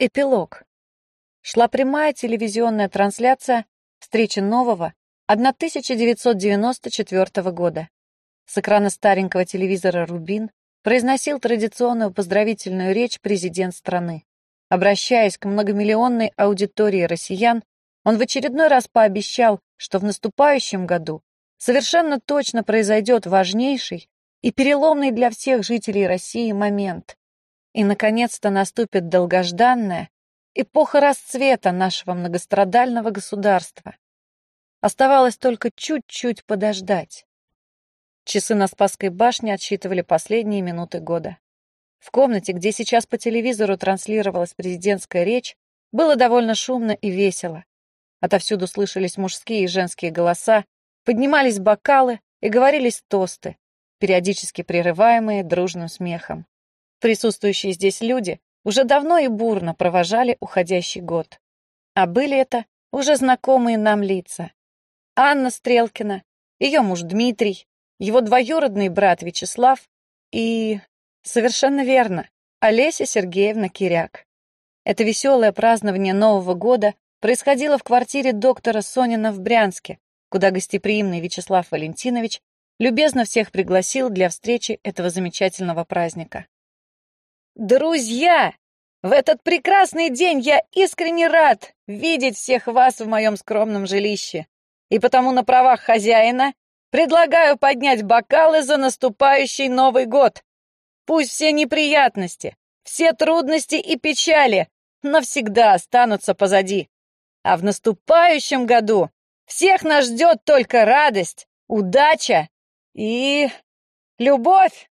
Эпилог. Шла прямая телевизионная трансляция встречи нового 1994 года. С экрана старенького телевизора «Рубин» произносил традиционную поздравительную речь президент страны. Обращаясь к многомиллионной аудитории россиян, он в очередной раз пообещал, что в наступающем году совершенно точно произойдет важнейший и переломный для всех жителей России момент. И, наконец-то, наступит долгожданная эпоха расцвета нашего многострадального государства. Оставалось только чуть-чуть подождать. Часы на Спасской башне отсчитывали последние минуты года. В комнате, где сейчас по телевизору транслировалась президентская речь, было довольно шумно и весело. Отовсюду слышались мужские и женские голоса, поднимались бокалы и говорились тосты, периодически прерываемые дружным смехом. Присутствующие здесь люди уже давно и бурно провожали уходящий год. А были это уже знакомые нам лица. Анна Стрелкина, ее муж Дмитрий, его двоюродный брат Вячеслав и... Совершенно верно, Олеся Сергеевна Киряк. Это веселое празднование Нового года происходило в квартире доктора Сонина в Брянске, куда гостеприимный Вячеслав Валентинович любезно всех пригласил для встречи этого замечательного праздника. Друзья! В этот прекрасный день я искренне рад видеть всех вас в моем скромном жилище. И потому на правах хозяина предлагаю поднять бокалы за наступающий Новый год. Пусть все неприятности, все трудности и печали навсегда останутся позади. А в наступающем году всех нас ждет только радость, удача и... любовь.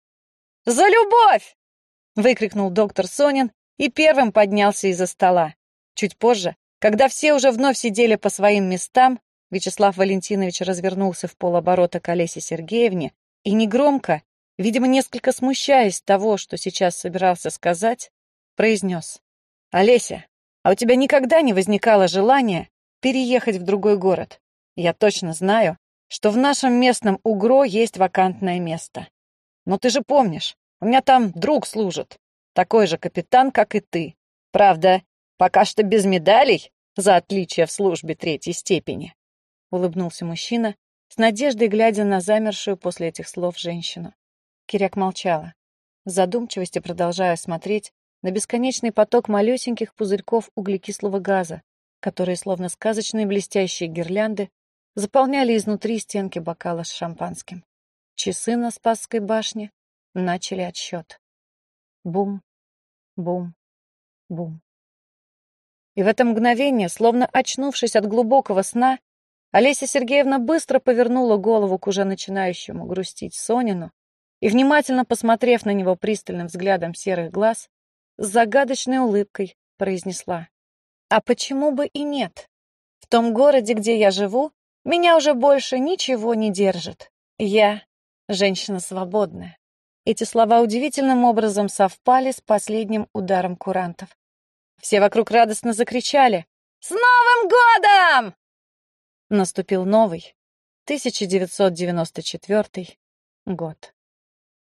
За любовь! Выкрикнул доктор Сонин и первым поднялся из-за стола. Чуть позже, когда все уже вновь сидели по своим местам, Вячеслав Валентинович развернулся в полоборота к Олесе Сергеевне и негромко, видимо, несколько смущаясь того, что сейчас собирался сказать, произнес. «Олеся, а у тебя никогда не возникало желания переехать в другой город? Я точно знаю, что в нашем местном УГРО есть вакантное место. Но ты же помнишь, у меня там друг служит. Такой же капитан, как и ты. Правда, пока что без медалей за отличие в службе третьей степени. Улыбнулся мужчина, с надеждой глядя на замершую после этих слов женщину. Киряк молчала, в задумчивости продолжая смотреть на бесконечный поток малюсеньких пузырьков углекислого газа, которые, словно сказочные блестящие гирлянды, заполняли изнутри стенки бокала с шампанским. Часы на Спасской башне начали отсчет. Бум, бум, бум. И в это мгновение, словно очнувшись от глубокого сна, Олеся Сергеевна быстро повернула голову к уже начинающему грустить Сонину и, внимательно посмотрев на него пристальным взглядом серых глаз, с загадочной улыбкой произнесла. «А почему бы и нет? В том городе, где я живу, меня уже больше ничего не держит. Я женщина свободная. Эти слова удивительным образом совпали с последним ударом курантов. Все вокруг радостно закричали «С Новым годом!» Наступил новый, 1994 год.